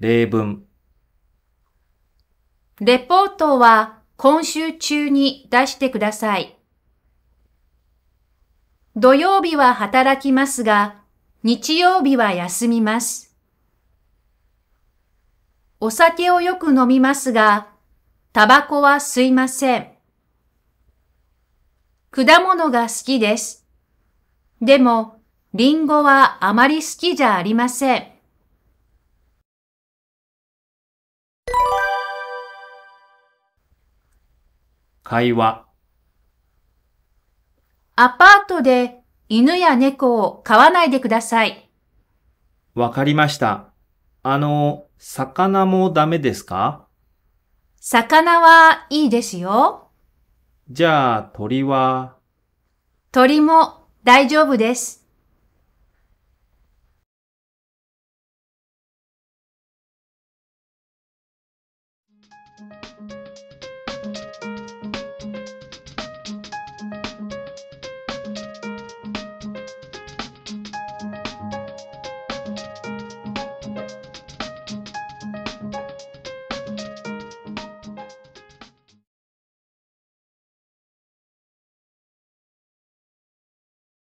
例文。レポートは今週中に出してください。土曜日は働きますが、日曜日は休みます。お酒をよく飲みますが、タバコは吸いません。果物が好きです。でも、リンゴはあまり好きじゃありません。会話。アパートで犬や猫を飼わないでください。わかりました。あの、魚もダメですか？魚はいいですよ。じゃあ、鳥は？鳥も大丈夫です。